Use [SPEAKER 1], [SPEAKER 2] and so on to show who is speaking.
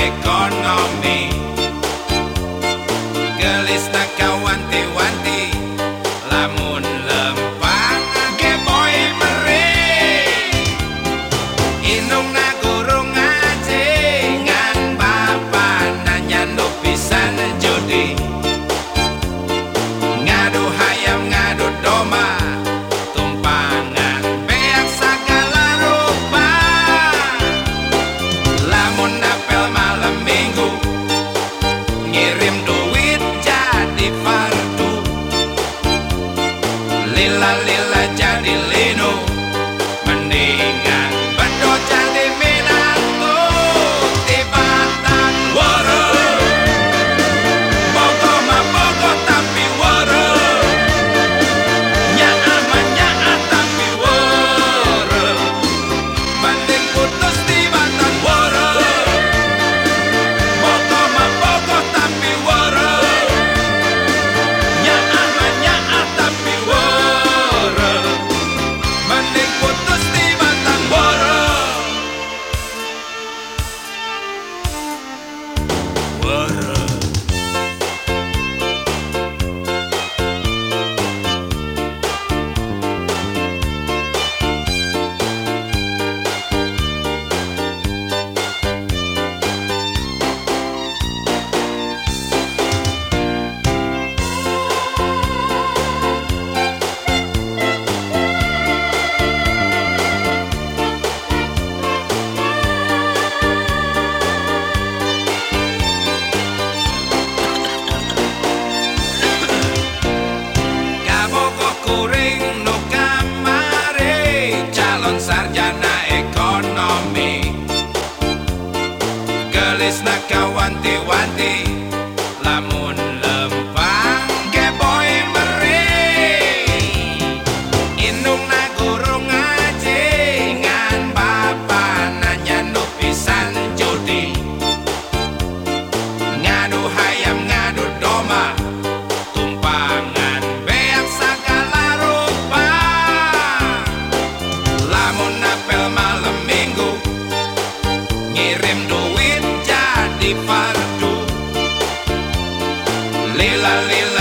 [SPEAKER 1] economy. ngadu hayam ngadu doma. Tumpangan beak segala rupa. Lamun napel malam minggu ngirim duit jadi fardu. Lila lila